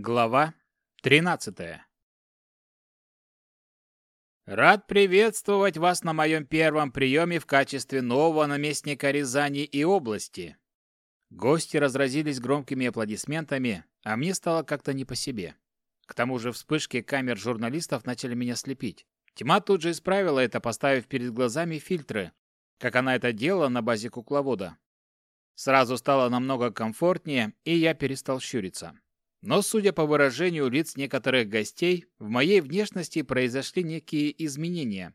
Глава 13 Рад приветствовать вас на моем первом приеме в качестве нового наместника Рязани и области. Гости разразились громкими аплодисментами, а мне стало как-то не по себе. К тому же вспышки камер журналистов начали меня слепить. Тьма тут же исправила это, поставив перед глазами фильтры, как она это делала на базе кукловода. Сразу стало намного комфортнее, и я перестал щуриться. Но, судя по выражению лиц некоторых гостей, в моей внешности произошли некие изменения.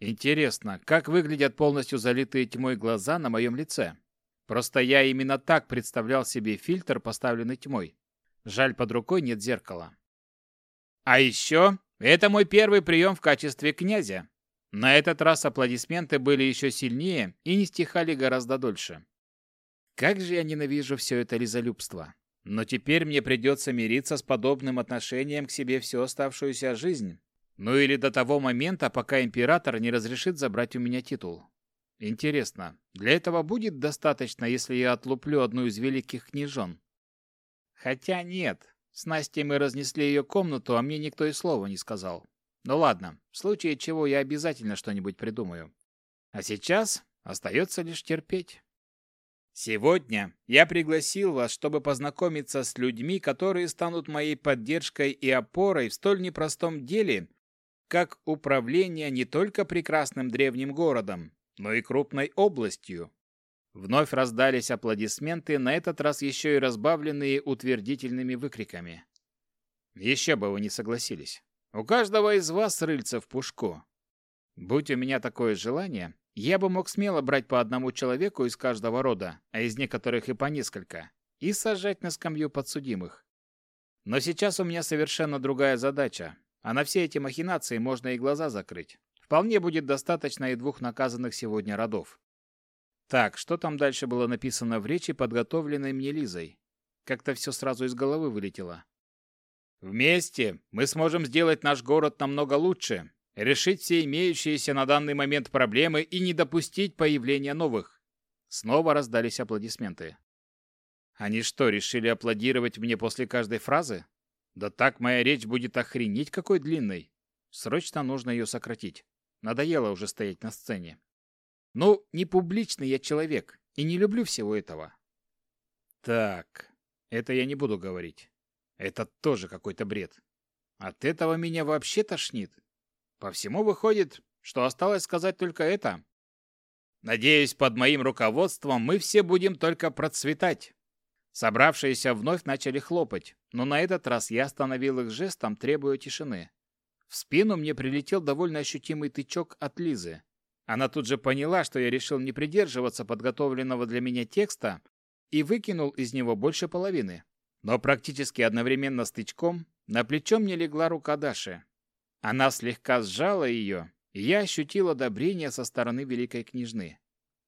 Интересно, как выглядят полностью залитые тьмой глаза на моем лице? Просто я именно так представлял себе фильтр, поставленный тьмой. Жаль, под рукой нет зеркала. А еще, это мой первый прием в качестве князя. На этот раз аплодисменты были еще сильнее и не стихали гораздо дольше. Как же я ненавижу все это лизолюбство. Но теперь мне придется мириться с подобным отношением к себе всю оставшуюся жизнь. Ну или до того момента, пока император не разрешит забрать у меня титул. Интересно, для этого будет достаточно, если я отлуплю одну из великих княжон? Хотя нет. С Настей мы разнесли ее комнату, а мне никто и слова не сказал. Ну ладно, в случае чего я обязательно что-нибудь придумаю. А сейчас остается лишь терпеть. Сегодня я пригласил вас, чтобы познакомиться с людьми, которые станут моей поддержкой и опорой в столь непростом деле, как управление не только прекрасным древним городом, но и крупной областью. Вновь раздались аплодисменты, на этот раз еще и разбавленные утвердительными выкриками. Еще бы вы не согласились. У каждого из вас рыльца в пушку. Будь у меня такое желание, я бы мог смело брать по одному человеку из каждого рода, а из некоторых и по несколько, и сажать на скамью подсудимых. Но сейчас у меня совершенно другая задача, а на все эти махинации можно и глаза закрыть. Вполне будет достаточно и двух наказанных сегодня родов. Так, что там дальше было написано в речи, подготовленной мне Лизой? Как-то все сразу из головы вылетело. Вместе мы сможем сделать наш город намного лучше, решить все имеющиеся на данный момент проблемы и не допустить появления новых. Снова раздались аплодисменты. Они что, решили аплодировать мне после каждой фразы? Да так моя речь будет охренеть какой длинной. Срочно нужно ее сократить. Надоело уже стоять на сцене. Ну, не публичный я человек и не люблю всего этого. Так, это я не буду говорить. Это тоже какой-то бред. От этого меня вообще тошнит. По всему выходит, что осталось сказать только это. Надеюсь, под моим руководством мы все будем только процветать. Собравшиеся вновь начали хлопать, но на этот раз я остановил их жестом, требуя тишины. В спину мне прилетел довольно ощутимый тычок от Лизы. Она тут же поняла, что я решил не придерживаться подготовленного для меня текста и выкинул из него больше половины. Но практически одновременно с тычком на плечо мне легла рука Даши. Она слегка сжала ее, и я ощутил одобрение со стороны великой княжны.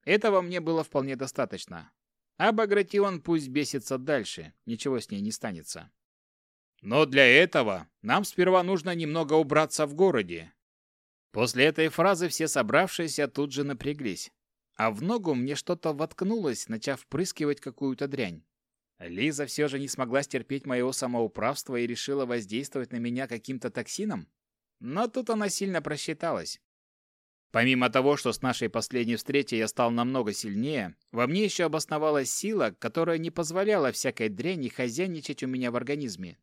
Этого мне было вполне достаточно. А Багратион пусть бесится дальше, ничего с ней не станется. Но для этого нам сперва нужно немного убраться в городе. После этой фразы все собравшиеся тут же напряглись. А в ногу мне что-то воткнулось, начав впрыскивать какую-то дрянь. Лиза все же не смогла стерпеть моего самоуправства и решила воздействовать на меня каким-то токсином? Но тут она сильно просчиталась. Помимо того, что с нашей последней встречи я стал намного сильнее, во мне еще обосновалась сила, которая не позволяла всякой дряни хозяйничать у меня в организме.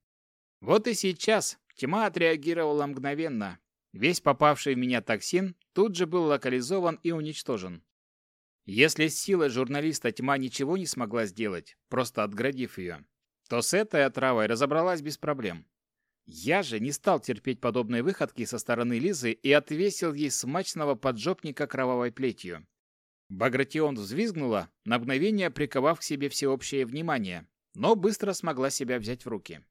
Вот и сейчас тьма отреагировала мгновенно. Весь попавший в меня токсин тут же был локализован и уничтожен. Если с силой журналиста тьма ничего не смогла сделать, просто отградив ее, то с этой отравой разобралась без проблем. Я же не стал терпеть подобные выходки со стороны Лизы и отвесил ей смачного поджопника кровавой плетью. Багратион взвизгнула, на мгновение приковав к себе всеобщее внимание, но быстро смогла себя взять в руки.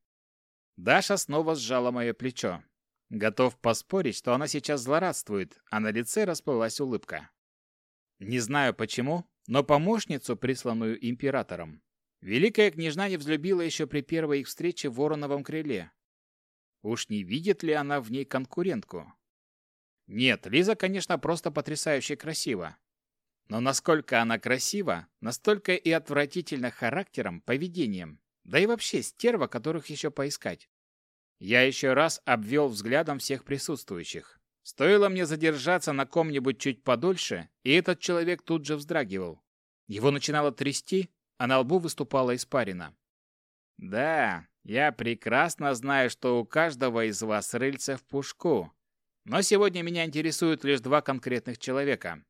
Даша снова сжала мое плечо. Готов поспорить, что она сейчас злорадствует, а на лице расплылась улыбка. Не знаю почему, но помощницу, присланную императором, великая княжна не взлюбила еще при первой их встрече в Вороновом крыле, Уж не видит ли она в ней конкурентку? Нет, Лиза, конечно, просто потрясающе красива. Но насколько она красива, настолько и отвратительно характером, поведением. Да и вообще стерва, которых еще поискать. Я еще раз обвел взглядом всех присутствующих. Стоило мне задержаться на ком-нибудь чуть подольше, и этот человек тут же вздрагивал. Его начинало трясти, а на лбу выступала испарина. Да, я прекрасно знаю, что у каждого из вас рыльце в пушку. Но сегодня меня интересуют лишь два конкретных человека.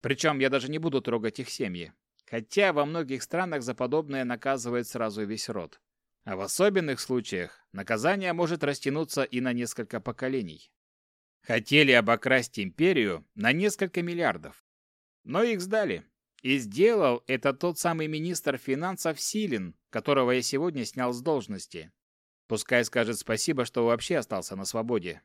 Причем я даже не буду трогать их семьи. Хотя во многих странах за подобное наказывает сразу весь род. А в особенных случаях наказание может растянуться и на несколько поколений. Хотели обокрасть империю на несколько миллиардов. Но их сдали. И сделал это тот самый министр финансов Силин, которого я сегодня снял с должности. Пускай скажет спасибо, что вообще остался на свободе.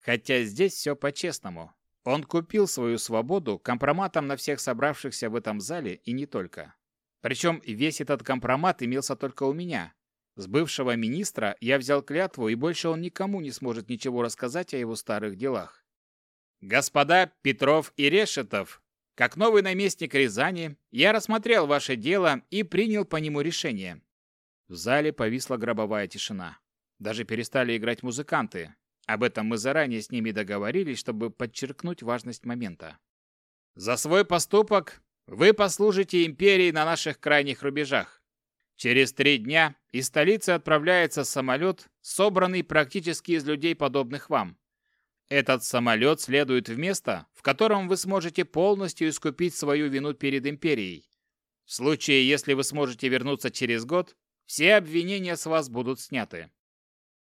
Хотя здесь все по-честному. Он купил свою свободу компроматом на всех собравшихся в этом зале и не только. Причем весь этот компромат имелся только у меня, с бывшего министра я взял клятву, и больше он никому не сможет ничего рассказать о его старых делах. Господа Петров и Решетов, как новый наместник Рязани, я рассмотрел ваше дело и принял по нему решение. В зале повисла гробовая тишина. Даже перестали играть музыканты. Об этом мы заранее с ними договорились, чтобы подчеркнуть важность момента. За свой поступок вы послужите империи на наших крайних рубежах. Через три дня из столицы отправляется самолет, собранный практически из людей, подобных вам. Этот самолет следует в место, в котором вы сможете полностью искупить свою вину перед империей. В случае, если вы сможете вернуться через год, все обвинения с вас будут сняты.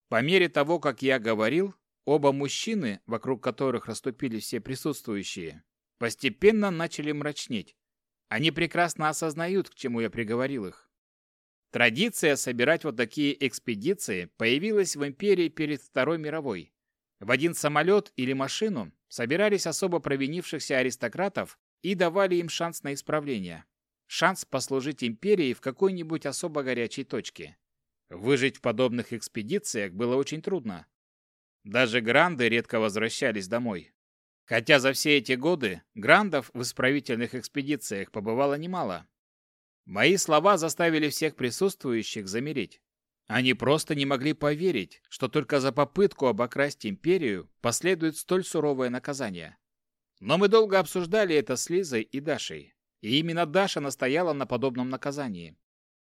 По мере того, как я говорил, оба мужчины, вокруг которых расступились все присутствующие, постепенно начали мрачнеть. Они прекрасно осознают, к чему я приговорил их. Традиция собирать вот такие экспедиции появилась в империи перед Второй мировой. В один самолет или машину собирались особо провинившихся аристократов и давали им шанс на исправление. Шанс послужить империи в какой-нибудь особо горячей точке. Выжить в подобных экспедициях было очень трудно. Даже гранды редко возвращались домой. Хотя за все эти годы грандов в исправительных экспедициях побывало немало. Мои слова заставили всех присутствующих замереть. Они просто не могли поверить, что только за попытку обокрасть империю последует столь суровое наказание. Но мы долго обсуждали это с Лизой и Дашей. И именно Даша настояла на подобном наказании.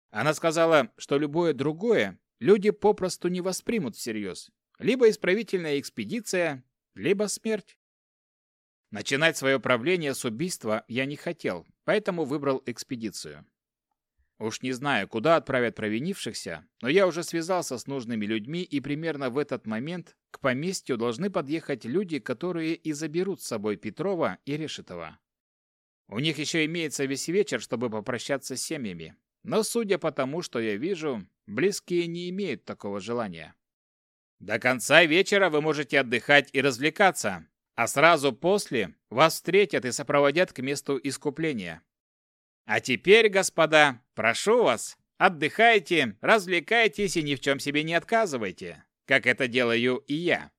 Она сказала, что любое другое люди попросту не воспримут всерьез. Либо исправительная экспедиция, либо смерть. Начинать свое правление с убийства я не хотел, поэтому выбрал экспедицию. Уж не знаю, куда отправят провинившихся, но я уже связался с нужными людьми, и примерно в этот момент к поместью должны подъехать люди, которые и заберут с собой Петрова и Решетова. У них еще имеется весь вечер, чтобы попрощаться с семьями. Но судя по тому, что я вижу, близкие не имеют такого желания. До конца вечера вы можете отдыхать и развлекаться, а сразу после вас встретят и сопроводят к месту искупления. А теперь, господа, прошу вас, отдыхайте, развлекайтесь и ни в чем себе не отказывайте, как это делаю и я.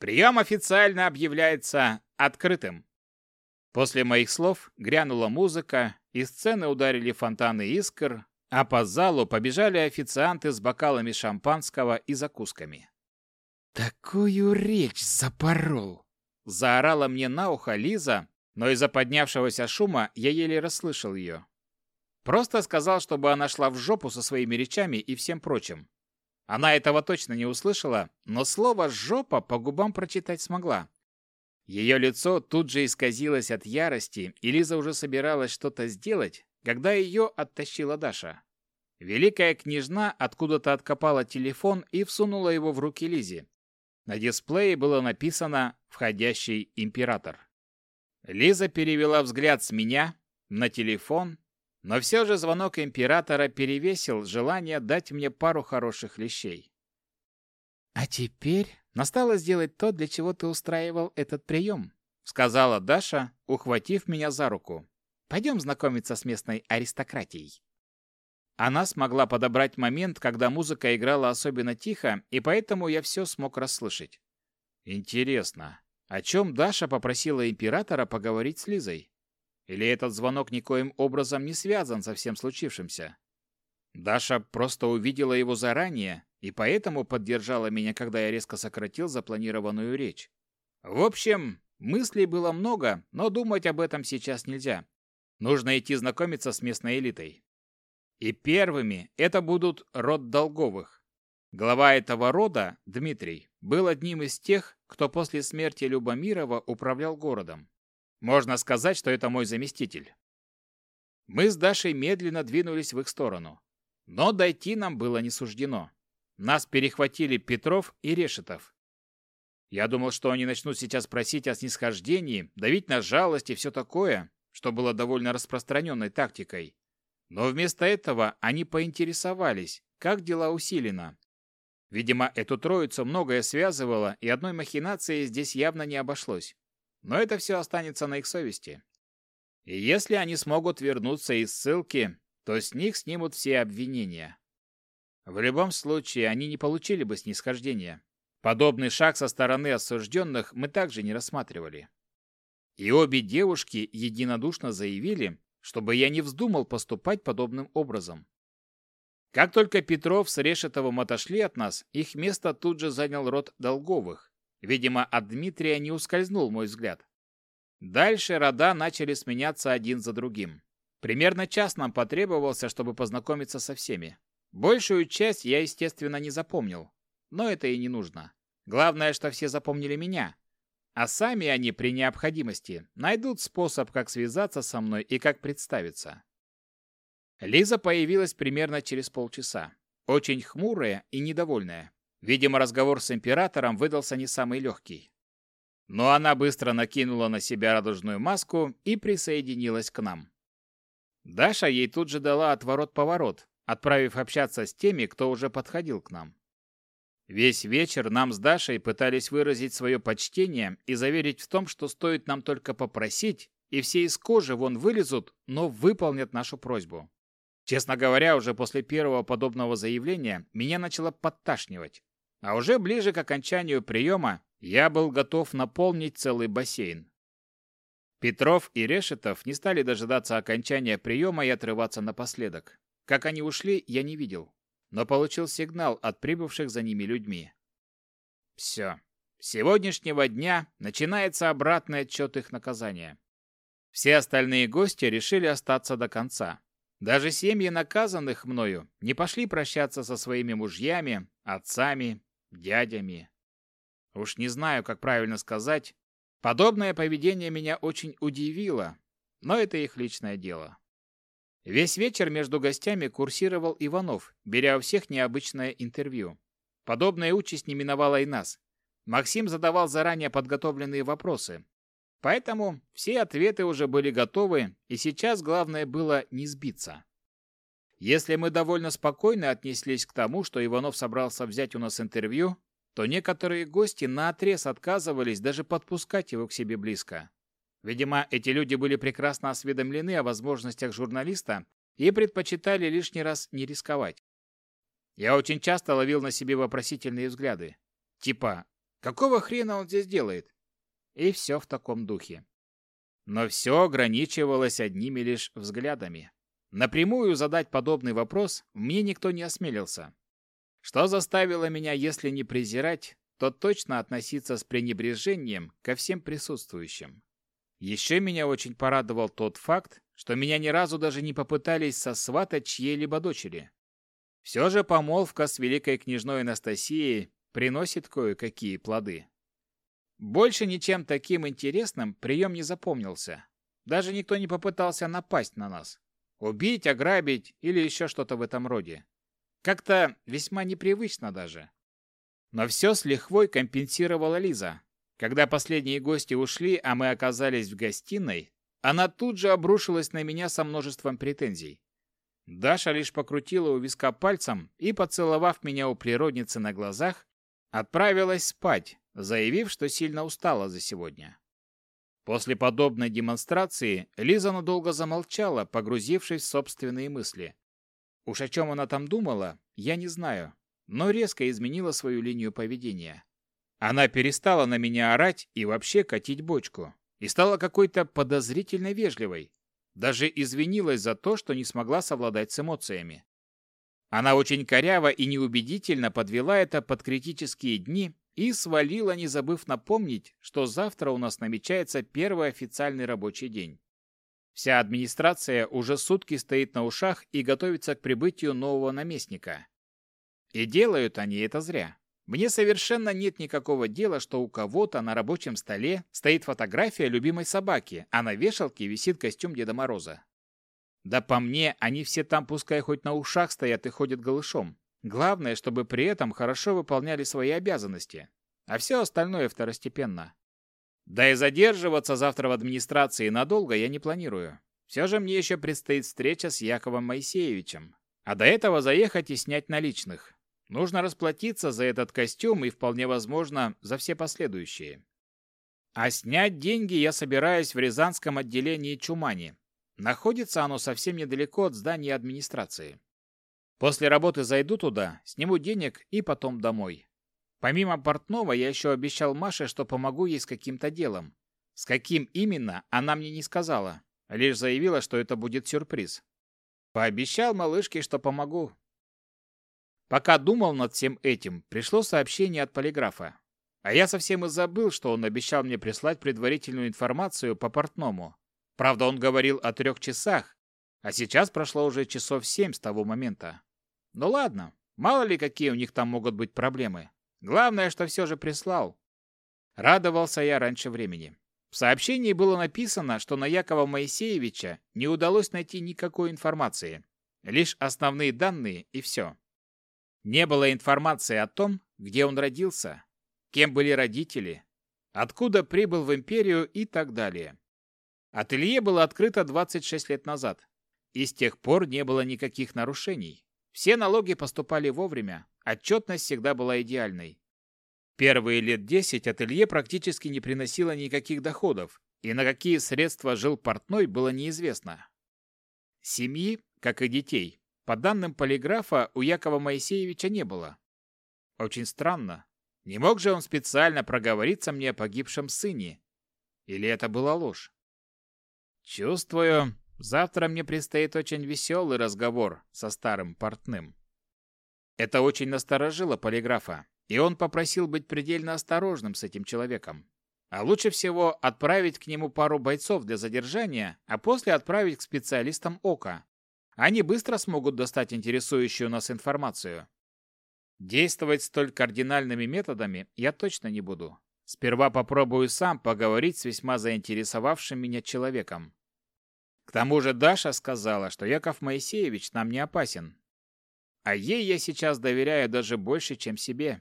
Прием официально объявляется открытым. После моих слов грянула музыка, и сцены ударили фонтаны искр, а по залу побежали официанты с бокалами шампанского и закусками. «Такую речь запорол!» Заорала мне на ухо Лиза, но из-за поднявшегося шума я еле расслышал ее. Просто сказал, чтобы она шла в жопу со своими речами и всем прочим. Она этого точно не услышала, но слово «жопа» по губам прочитать смогла. Ее лицо тут же исказилось от ярости, и Лиза уже собиралась что-то сделать, когда ее оттащила Даша. Великая княжна откуда-то откопала телефон и всунула его в руки Лизе. На дисплее было написано «Входящий император». Лиза перевела взгляд с меня на телефон, но все же звонок императора перевесил желание дать мне пару хороших лещей. «А теперь настало сделать то, для чего ты устраивал этот прием», сказала Даша, ухватив меня за руку. «Пойдем знакомиться с местной аристократией». Она смогла подобрать момент, когда музыка играла особенно тихо, и поэтому я все смог расслышать. Интересно, о чем Даша попросила императора поговорить с Лизой? Или этот звонок никоим образом не связан со всем случившимся? Даша просто увидела его заранее и поэтому поддержала меня, когда я резко сократил запланированную речь. В общем, мыслей было много, но думать об этом сейчас нельзя. Нужно идти знакомиться с местной элитой. И первыми это будут род Долговых. Глава этого рода, Дмитрий, был одним из тех, кто после смерти Любомирова управлял городом. Можно сказать, что это мой заместитель. Мы с Дашей медленно двинулись в их сторону. Но дойти нам было не суждено. Нас перехватили Петров и Решетов. Я думал, что они начнут сейчас просить о снисхождении, давить на жалость и все такое, что было довольно распространенной тактикой. Но вместо этого они поинтересовались, как дела усилено. Видимо, эту троицу многое связывало, и одной махинацией здесь явно не обошлось. Но это все останется на их совести. И если они смогут вернуться из ссылки, то с них снимут все обвинения. В любом случае, они не получили бы снисхождения. Подобный шаг со стороны осужденных мы также не рассматривали. И обе девушки единодушно заявили, чтобы я не вздумал поступать подобным образом. Как только Петров с Решетовым отошли от нас, их место тут же занял род Долговых. Видимо, от Дмитрия не ускользнул мой взгляд. Дальше рода начали сменяться один за другим. Примерно час нам потребовался, чтобы познакомиться со всеми. Большую часть я, естественно, не запомнил. Но это и не нужно. Главное, что все запомнили меня, а сами они при необходимости найдут способ, как связаться со мной и как представиться. Лиза появилась примерно через полчаса. Очень хмурая и недовольная. Видимо, разговор с императором выдался не самый легкий. Но она быстро накинула на себя радужную маску и присоединилась к нам. Даша ей тут же дала отворот-поворот, отправив общаться с теми, кто уже подходил к нам. Весь вечер нам с Дашей пытались выразить свое почтение и заверить в том, что стоит нам только попросить, и все из кожи вон вылезут, но выполнят нашу просьбу. Честно говоря, уже после первого подобного заявления меня начало подташнивать. А уже ближе к окончанию приема я был готов наполнить целый бассейн. Петров и Решетов не стали дожидаться окончания приема и отрываться напоследок. Как они ушли, я не видел но получил сигнал от прибывших за ними людьми. Все. С сегодняшнего дня начинается обратный отчет их наказания. Все остальные гости решили остаться до конца. Даже семьи наказанных мною не пошли прощаться со своими мужьями, отцами, дядями. Уж не знаю, как правильно сказать. Подобное поведение меня очень удивило, но это их личное дело. Весь вечер между гостями курсировал Иванов, беря у всех необычное интервью. Подобная участь не миновала и нас. Максим задавал заранее подготовленные вопросы. Поэтому все ответы уже были готовы, и сейчас главное было не сбиться. Если мы довольно спокойно отнеслись к тому, что Иванов собрался взять у нас интервью, то некоторые гости наотрез отказывались даже подпускать его к себе близко. Видимо, эти люди были прекрасно осведомлены о возможностях журналиста и предпочитали лишний раз не рисковать. Я очень часто ловил на себе вопросительные взгляды. Типа, какого хрена он здесь делает? И все в таком духе. Но все ограничивалось одними лишь взглядами. Напрямую задать подобный вопрос мне никто не осмелился. Что заставило меня, если не презирать, то точно относиться с пренебрежением ко всем присутствующим. Еще меня очень порадовал тот факт, что меня ни разу даже не попытались сосватать чьей-либо дочери. Все же помолвка с великой княжной Анастасией приносит кое-какие плоды. Больше ничем таким интересным прием не запомнился. Даже никто не попытался напасть на нас. Убить, ограбить или еще что-то в этом роде. Как-то весьма непривычно даже. Но все с лихвой компенсировала Лиза, когда последние гости ушли, а мы оказались в гостиной, она тут же обрушилась на меня со множеством претензий. Даша лишь покрутила у виска пальцем и, поцеловав меня у природницы на глазах, отправилась спать, заявив, что сильно устала за сегодня. После подобной демонстрации Лиза надолго замолчала, погрузившись в собственные мысли. Уж о чем она там думала, я не знаю, но резко изменила свою линию поведения. Она перестала на меня орать и вообще катить бочку. И стала какой-то подозрительно вежливой. Даже извинилась за то, что не смогла совладать с эмоциями. Она очень коряво и неубедительно подвела это под критические дни и свалила, не забыв напомнить, что завтра у нас намечается первый официальный рабочий день. Вся администрация уже сутки стоит на ушах и готовится к прибытию нового наместника. И делают они это зря. Мне совершенно нет никакого дела, что у кого-то на рабочем столе стоит фотография любимой собаки, а на вешалке висит костюм Деда Мороза. Да по мне, они все там пускай хоть на ушах стоят и ходят голышом. Главное, чтобы при этом хорошо выполняли свои обязанности, а все остальное второстепенно. Да и задерживаться завтра в администрации надолго я не планирую. Все же мне еще предстоит встреча с Яковом Моисеевичем. А до этого заехать и снять наличных. Нужно расплатиться за этот костюм и, вполне возможно, за все последующие. А снять деньги я собираюсь в Рязанском отделении Чумани. Находится оно совсем недалеко от здания администрации. После работы зайду туда, сниму денег и потом домой. Помимо портного, я еще обещал Маше, что помогу ей с каким-то делом. С каким именно, она мне не сказала, лишь заявила, что это будет сюрприз. Пообещал малышке, что помогу, Пока думал над всем этим, пришло сообщение от полиграфа. А я совсем и забыл, что он обещал мне прислать предварительную информацию по портному. Правда, он говорил о трех часах, а сейчас прошло уже часов семь с того момента. Ну ладно, мало ли какие у них там могут быть проблемы. Главное, что все же прислал. Радовался я раньше времени. В сообщении было написано, что на Якова Моисеевича не удалось найти никакой информации. Лишь основные данные и все. Не было информации о том, где он родился, кем были родители, откуда прибыл в империю и так далее. Ателье было открыто 26 лет назад, и с тех пор не было никаких нарушений. Все налоги поступали вовремя, отчетность всегда была идеальной. Первые лет 10 ателье практически не приносило никаких доходов, и на какие средства жил портной было неизвестно. Семьи, как и детей, по данным полиграфа, у Якова Моисеевича не было. Очень странно. Не мог же он специально проговориться мне о погибшем сыне? Или это была ложь? Чувствую, завтра мне предстоит очень веселый разговор со старым портным. Это очень насторожило полиграфа, и он попросил быть предельно осторожным с этим человеком. А лучше всего отправить к нему пару бойцов для задержания, а после отправить к специалистам ОКА, они быстро смогут достать интересующую нас информацию. Действовать столь кардинальными методами я точно не буду. Сперва попробую сам поговорить с весьма заинтересовавшим меня человеком. К тому же Даша сказала, что Яков Моисеевич нам не опасен. А ей я сейчас доверяю даже больше, чем себе.